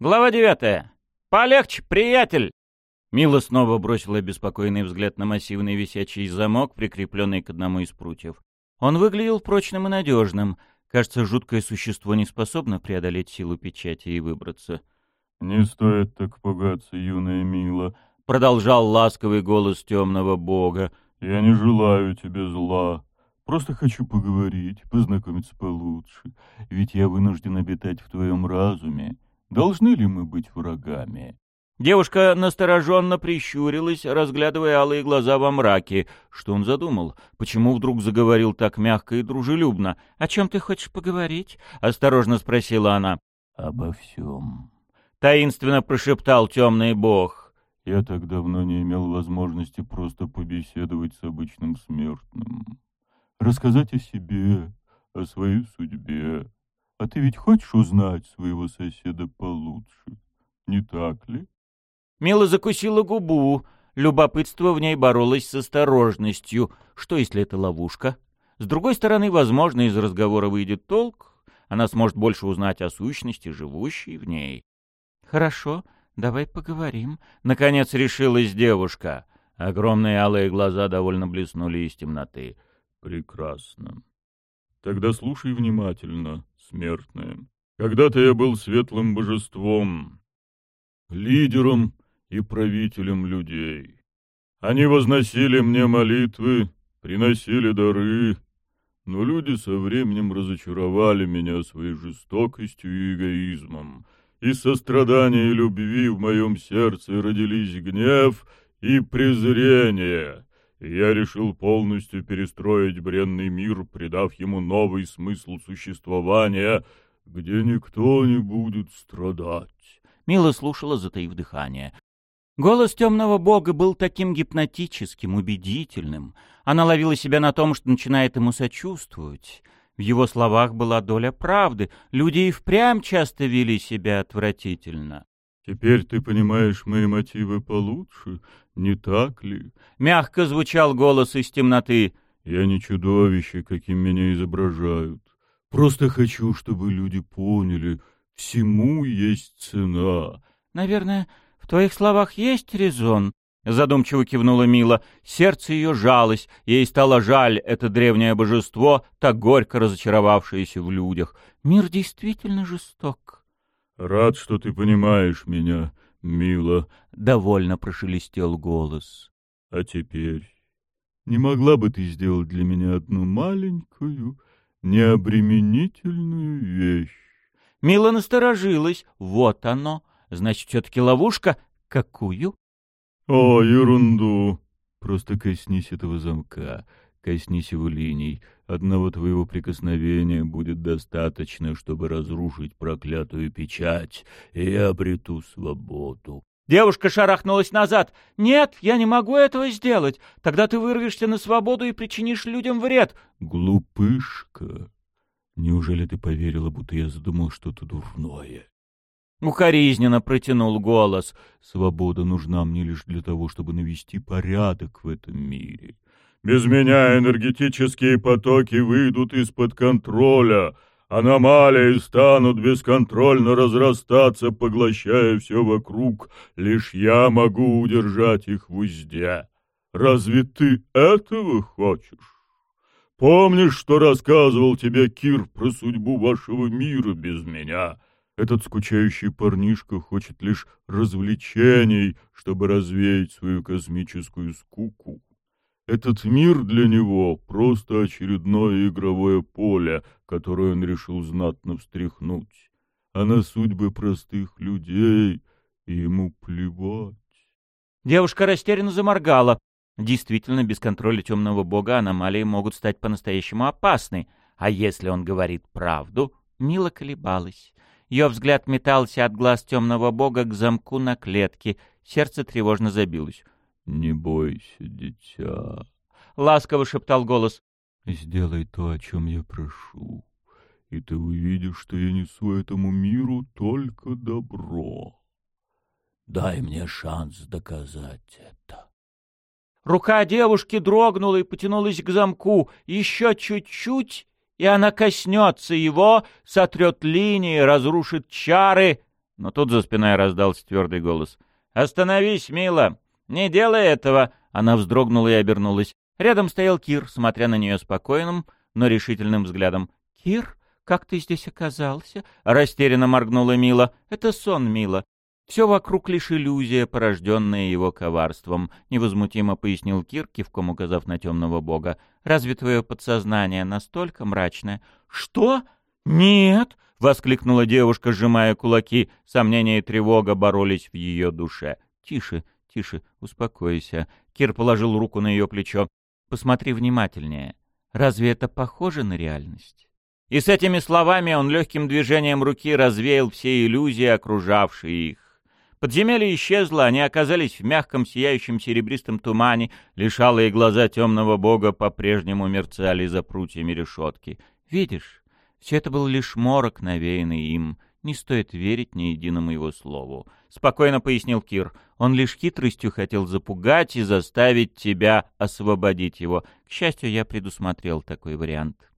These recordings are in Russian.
Глава девятая. Полегче, приятель!» Мила снова бросила беспокойный взгляд на массивный висячий замок, прикрепленный к одному из прутьев. Он выглядел прочным и надежным. Кажется, жуткое существо не способно преодолеть силу печати и выбраться. «Не стоит так пугаться, юная Мила», — продолжал ласковый голос темного бога. «Я не желаю тебе зла. Просто хочу поговорить, познакомиться получше. Ведь я вынужден обитать в твоем разуме. Должны ли мы быть врагами?» Девушка настороженно прищурилась, разглядывая алые глаза во мраке. Что он задумал? Почему вдруг заговорил так мягко и дружелюбно? — О чем ты хочешь поговорить? — осторожно спросила она. — Обо всем. Таинственно прошептал темный бог. — Я так давно не имел возможности просто побеседовать с обычным смертным. Рассказать о себе, о своей судьбе. А ты ведь хочешь узнать своего соседа получше, не так ли? Мила закусила губу. Любопытство в ней боролось с осторожностью. Что, если это ловушка? С другой стороны, возможно, из разговора выйдет толк. Она сможет больше узнать о сущности, живущей в ней. «Хорошо, давай поговорим», — наконец решилась девушка. Огромные алые глаза довольно блеснули из темноты. «Прекрасно. Тогда слушай внимательно, смертная. Когда-то я был светлым божеством, лидером и правителем людей. Они возносили мне молитвы, приносили дары, но люди со временем разочаровали меня своей жестокостью и эгоизмом. Из сострадания и любви в моем сердце родились гнев и презрение. И я решил полностью перестроить бренный мир, придав ему новый смысл существования, где никто не будет страдать. Мила слушала, затаив дыхание. Голос темного бога был таким гипнотическим, убедительным. Она ловила себя на том, что начинает ему сочувствовать. В его словах была доля правды. Люди и впрямь часто вели себя отвратительно. «Теперь ты понимаешь мои мотивы получше, не так ли?» Мягко звучал голос из темноты. «Я не чудовище, каким меня изображают. Просто хочу, чтобы люди поняли, всему есть цена». «Наверное, «В твоих словах есть резон?» — задумчиво кивнула Мила. Сердце ее жалось, ей стало жаль это древнее божество, так горько разочаровавшееся в людях. Мир действительно жесток. «Рад, что ты понимаешь меня, Мила», — довольно прошелестел голос. «А теперь не могла бы ты сделать для меня одну маленькую, необременительную вещь?» Мила насторожилась. Вот оно. Значит, все-таки ловушка? Какую? О, ерунду. Просто коснись этого замка, коснись его линий. Одного твоего прикосновения будет достаточно, чтобы разрушить проклятую печать, и я обрету свободу. Девушка шарахнулась назад. «Нет, я не могу этого сделать. Тогда ты вырвешься на свободу и причинишь людям вред». «Глупышка! Неужели ты поверила, будто я задумал что-то дурное?» Укоризненно протянул голос. «Свобода нужна мне лишь для того, чтобы навести порядок в этом мире. Без меня энергетические потоки выйдут из-под контроля, аномалии станут бесконтрольно разрастаться, поглощая все вокруг. Лишь я могу удержать их в узде. Разве ты этого хочешь?» Помнишь, что рассказывал тебе Кир про судьбу вашего мира без меня? Этот скучающий парнишка хочет лишь развлечений, чтобы развеять свою космическую скуку. Этот мир для него — просто очередное игровое поле, которое он решил знатно встряхнуть. А на судьбы простых людей ему плевать. Девушка растерянно заморгала. Действительно, без контроля темного бога аномалии могут стать по-настоящему опасны. А если он говорит правду, Мила колебалась. Ее взгляд метался от глаз темного бога к замку на клетке. Сердце тревожно забилось. «Не бойся, дитя», — ласково шептал голос. «Сделай то, о чем я прошу, и ты увидишь, что я несу этому миру только добро. Дай мне шанс доказать это». Рука девушки дрогнула и потянулась к замку. Еще чуть-чуть, и она коснется его, сотрет линии, разрушит чары. Но тут за спиной раздался твердый голос. «Остановись, мила! Не делай этого!» Она вздрогнула и обернулась. Рядом стоял Кир, смотря на нее спокойным, но решительным взглядом. «Кир, как ты здесь оказался?» — растерянно моргнула Мила. «Это сон, Мила. Все вокруг лишь иллюзия, порожденная его коварством», — невозмутимо пояснил Кир, кивком указав на темного бога. «Разве твое подсознание настолько мрачное?» «Что? Нет!» — воскликнула девушка, сжимая кулаки. Сомнения и тревога боролись в ее душе. «Тише, тише, успокойся». Кир положил руку на ее плечо. «Посмотри внимательнее. Разве это похоже на реальность?» И с этими словами он легким движением руки развеял все иллюзии, окружавшие их. Подземелье исчезло, они оказались в мягком сияющем серебристом тумане, лишалые глаза темного бога по-прежнему мерцали за прутьями решетки. «Видишь, все это был лишь морок, навеянный им. Не стоит верить ни единому его слову. Спокойно пояснил Кир. Он лишь хитростью хотел запугать и заставить тебя освободить его. К счастью, я предусмотрел такой вариант.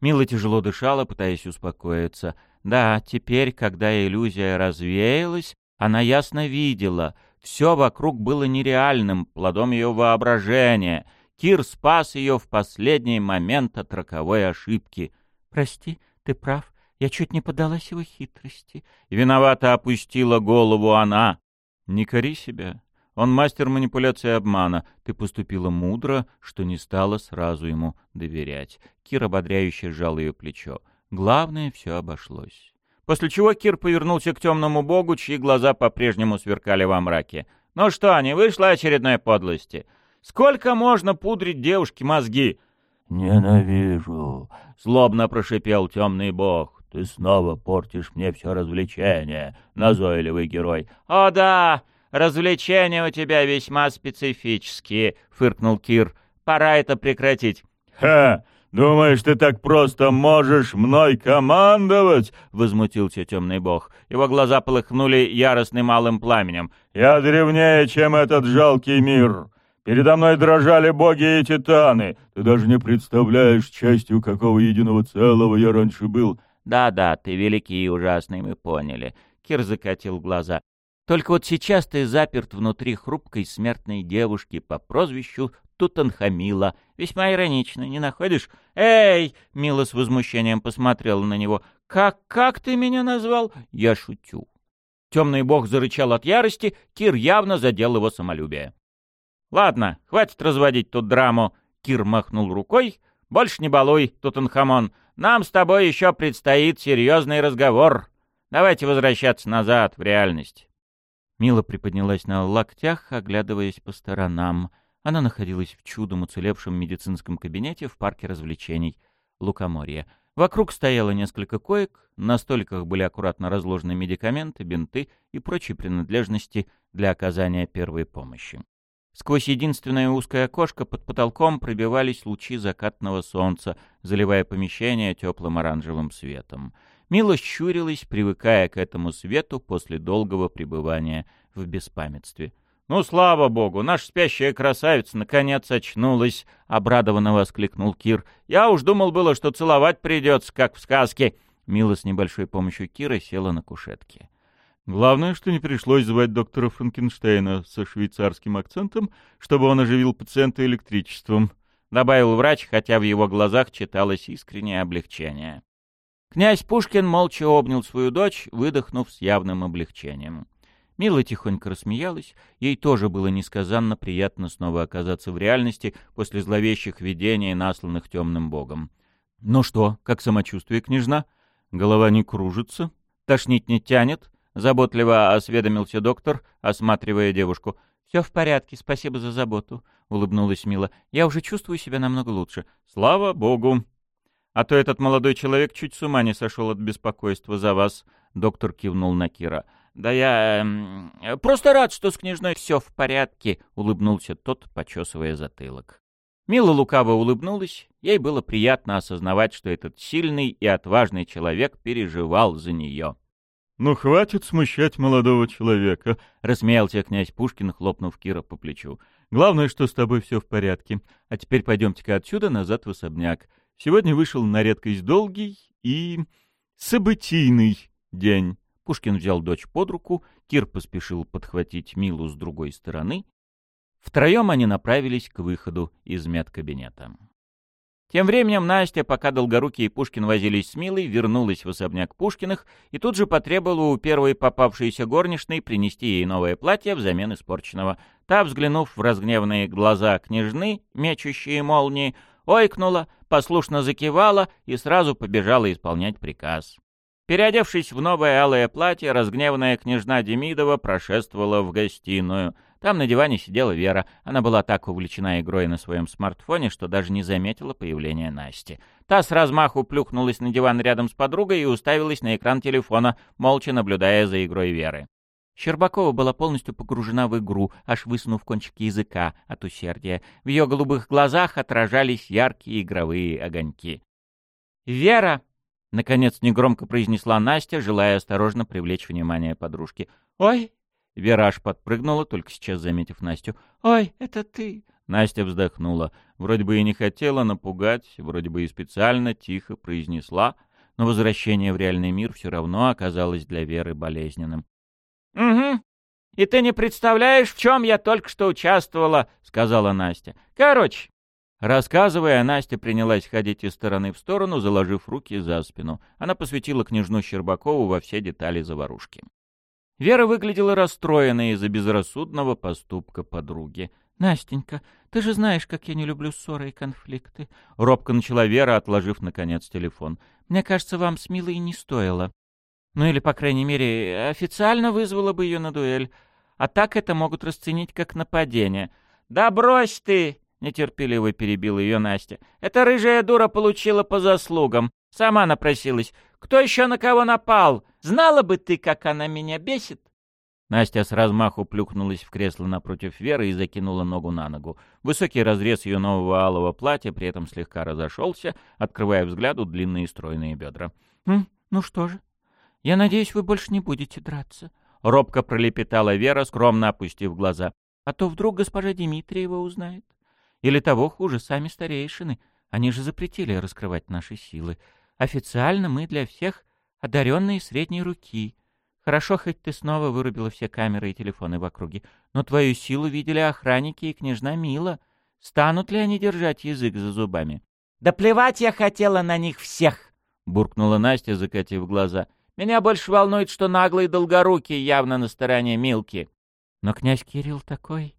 Мила тяжело дышала, пытаясь успокоиться. Да, теперь, когда иллюзия развеялась, она ясно видела. Все вокруг было нереальным, плодом ее воображения. Кир спас ее в последний момент от роковой ошибки. «Прости, ты прав, я чуть не подалась его хитрости». Виновато опустила голову она. «Не кори себя. Он мастер манипуляции и обмана. Ты поступила мудро, что не стала сразу ему доверять». Кир ободряюще сжал ее плечо. Главное, все обошлось. После чего Кир повернулся к темному богу, чьи глаза по-прежнему сверкали во мраке. «Ну что, не вышло очередной подлости? Сколько можно пудрить девушке мозги?» «Ненавижу», — злобно прошипел темный бог. «Ты снова портишь мне все развлечение, назойливый герой». «О да, развлечения у тебя весьма специфические», — фыркнул Кир. «Пора это прекратить». «Ха! Думаешь, ты так просто можешь мной командовать?» — возмутился темный бог. Его глаза полыхнули яростным малым пламенем. «Я древнее, чем этот жалкий мир. Передо мной дрожали боги и титаны. Ты даже не представляешь, частью какого единого целого я раньше был. Да-да, ты великий и ужасный, мы поняли. Кир закатил глаза. Только вот сейчас ты заперт внутри хрупкой смертной девушки по прозвищу Тутанхамила. Весьма иронично, не находишь? Эй! Мила с возмущением посмотрела на него. Как, как ты меня назвал? Я шучу. Темный бог зарычал от ярости, Кир явно задел его самолюбие. «Ладно, хватит разводить тут драму», — Кир махнул рукой. «Больше не балуй, Тутанхамон. Нам с тобой еще предстоит серьезный разговор. Давайте возвращаться назад, в реальность». Мила приподнялась на локтях, оглядываясь по сторонам. Она находилась в чудом уцелевшем медицинском кабинете в парке развлечений Лукоморья. Вокруг стояло несколько коек, на столиках были аккуратно разложены медикаменты, бинты и прочие принадлежности для оказания первой помощи. Сквозь единственное узкое окошко под потолком пробивались лучи закатного солнца, заливая помещение теплым оранжевым светом. Мила щурилась, привыкая к этому свету после долгого пребывания в беспамятстве. «Ну, слава богу, наша спящая красавица наконец очнулась!» — обрадованно воскликнул Кир. «Я уж думал было, что целовать придется, как в сказке!» Мила с небольшой помощью Кира села на кушетке. Главное, что не пришлось звать доктора Франкенштейна со швейцарским акцентом, чтобы он оживил пациента электричеством, — добавил врач, хотя в его глазах читалось искреннее облегчение. Князь Пушкин молча обнял свою дочь, выдохнув с явным облегчением. Мила тихонько рассмеялась. Ей тоже было несказанно приятно снова оказаться в реальности после зловещих видений, насланных темным богом. «Ну что, как самочувствие, княжна? Голова не кружится? Тошнить не тянет?» Заботливо осведомился доктор, осматривая девушку. «Все в порядке, спасибо за заботу», — улыбнулась Мила. «Я уже чувствую себя намного лучше». «Слава богу!» «А то этот молодой человек чуть с ума не сошел от беспокойства за вас», — доктор кивнул на Кира. «Да я... Э, просто рад, что с княжной все в порядке», — улыбнулся тот, почесывая затылок. Мила лукаво улыбнулась. Ей было приятно осознавать, что этот сильный и отважный человек переживал за нее. «Ну, хватит смущать молодого человека», — рассмеялся князь Пушкин, хлопнув Кира по плечу. «Главное, что с тобой все в порядке. А теперь пойдемте-ка отсюда назад в особняк. Сегодня вышел на редкость долгий и... событийный день». Пушкин взял дочь под руку, Кир поспешил подхватить Милу с другой стороны. Втроем они направились к выходу из медкабинета. Тем временем Настя, пока Долгорукий и Пушкин возились с Милой, вернулась в особняк Пушкиных и тут же потребовала у первой попавшейся горничной принести ей новое платье взамен испорченного. Та, взглянув в разгневанные глаза княжны, мечущие молнии, ойкнула, послушно закивала и сразу побежала исполнять приказ. Переодевшись в новое алое платье, разгневанная княжна Демидова прошествовала в гостиную — там на диване сидела Вера. Она была так увлечена игрой на своем смартфоне, что даже не заметила появления Насти. Та с размаху плюхнулась на диван рядом с подругой и уставилась на экран телефона, молча наблюдая за игрой Веры. Щербакова была полностью погружена в игру, аж высунув кончики языка от усердия. В ее голубых глазах отражались яркие игровые огоньки. «Вера!» — наконец негромко произнесла Настя, желая осторожно привлечь внимание подружки. «Ой, Вера подпрыгнула, только сейчас заметив Настю. «Ой, это ты!» Настя вздохнула. Вроде бы и не хотела напугать, вроде бы и специально тихо произнесла, но возвращение в реальный мир все равно оказалось для Веры болезненным. «Угу. И ты не представляешь, в чем я только что участвовала», — сказала Настя. «Короче». Рассказывая, Настя принялась ходить из стороны в сторону, заложив руки за спину. Она посвятила княжну Щербакову во все детали заварушки. Вера выглядела расстроенной из-за безрассудного поступка подруги. «Настенька, ты же знаешь, как я не люблю ссоры и конфликты», — робко начала Вера, отложив, наконец, телефон. «Мне кажется, вам с Милой не стоило. Ну или, по крайней мере, официально вызвала бы ее на дуэль. А так это могут расценить как нападение». «Да брось ты!» — нетерпеливо перебила ее Настя. «Эта рыжая дура получила по заслугам. Сама напросилась. Кто еще на кого напал? Знала бы ты, как она меня бесит!» Настя с размаху плюхнулась в кресло напротив Веры и закинула ногу на ногу. Высокий разрез ее нового алого платья при этом слегка разошелся, открывая взгляду длинные стройные бедра. «Хм, ну что же, я надеюсь, вы больше не будете драться», — робко пролепетала Вера, скромно опустив глаза. «А то вдруг госпожа Дмитриева узнает. Или того хуже, сами старейшины. Они же запретили раскрывать наши силы. Официально мы для всех одаренные средней руки. Хорошо, хоть ты снова вырубила все камеры и телефоны в округе, но твою силу видели охранники и княжна Мила. Станут ли они держать язык за зубами? — Да плевать я хотела на них всех! — буркнула Настя, закатив глаза. — Меня больше волнует, что наглый долгорукий явно на стороне Милки. Но князь Кирилл такой...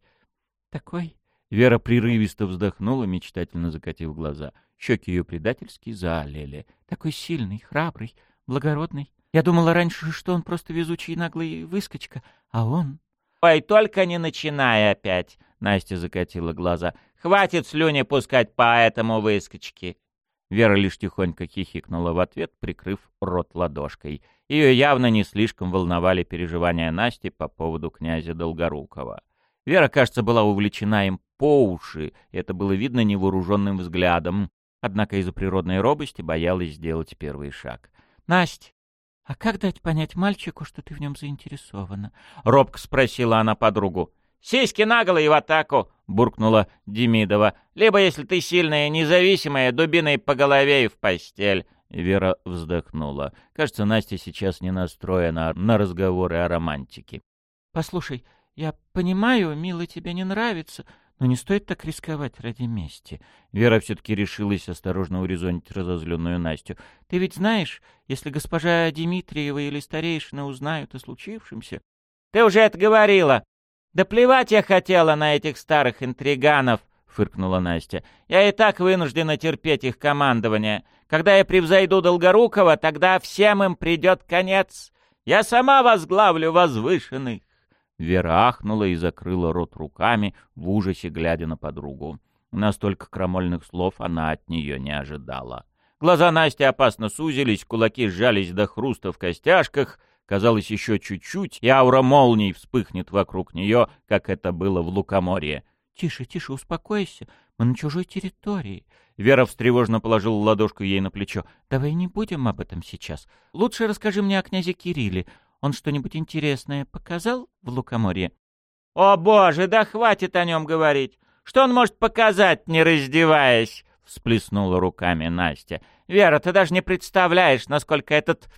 такой... Вера прерывисто вздохнула, мечтательно закатив глаза. Щеки ее предательски заолели. Такой сильный, храбрый, благородный. Я думала раньше, что он просто везучий наглый выскочка, а он... «Ой, только не начинай опять!» — Настя закатила глаза. «Хватит слюни пускать по этому выскочке!» Вера лишь тихонько хихикнула в ответ, прикрыв рот ладошкой. Ее явно не слишком волновали переживания Насти по поводу князя Долгорукова. Вера, кажется, была увлечена им по уши, это было видно невооруженным взглядом, однако из-за природной робости боялась сделать первый шаг. «Насть, а как дать понять мальчику, что ты в нем заинтересована?» — робко спросила она подругу. «Сиськи наголо и в атаку!» — буркнула Демидова. «Либо, если ты сильная независимая, дубиной по голове и в постель». Вера вздохнула. Кажется, Настя сейчас не настроена на разговоры о романтике. «Послушай, я понимаю, мило тебе не нравится, но не стоит так рисковать ради мести. Вера все-таки решилась осторожно урезонить разозленную Настю. Ты ведь знаешь, если госпожа Дмитриева или старейшина узнают о случившемся... Ты уже это говорила! Да плевать я хотела на этих старых интриганов! — фыркнула Настя. «Я и так вынуждена терпеть их командование. Когда я превзойду Долгорукова, тогда всем им придет конец. Я сама возглавлю возвышенных». Вера ахнула и закрыла рот руками, в ужасе глядя на подругу. Настолько крамольных слов она от нее не ожидала. Глаза Насти опасно сузились, кулаки сжались до хруста в костяшках. Казалось, еще чуть-чуть, и аура молний вспыхнет вокруг нее, как это было в Лукоморье. «Тише, тише, успокойся, мы на чужой территории». Вера встревожно положила ладошку ей на плечо. «Давай не будем об этом сейчас. Лучше расскажи мне о князе Кирилле. Он что-нибудь интересное показал в лукоморье? «О боже, да хватит о нем говорить! Что он может показать, не раздеваясь?» — всплеснула руками Настя. «Вера, ты даже не представляешь, насколько этот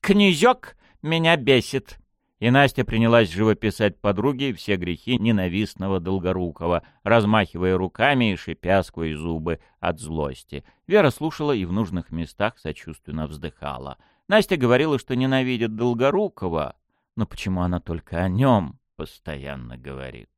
князек меня бесит!» И Настя принялась живописать подруге все грехи ненавистного долгорукого, размахивая руками и шипя сквозь зубы от злости. Вера слушала и в нужных местах сочувственно вздыхала — Настя говорила, что ненавидит Долгорукова, но почему она только о нем постоянно говорит?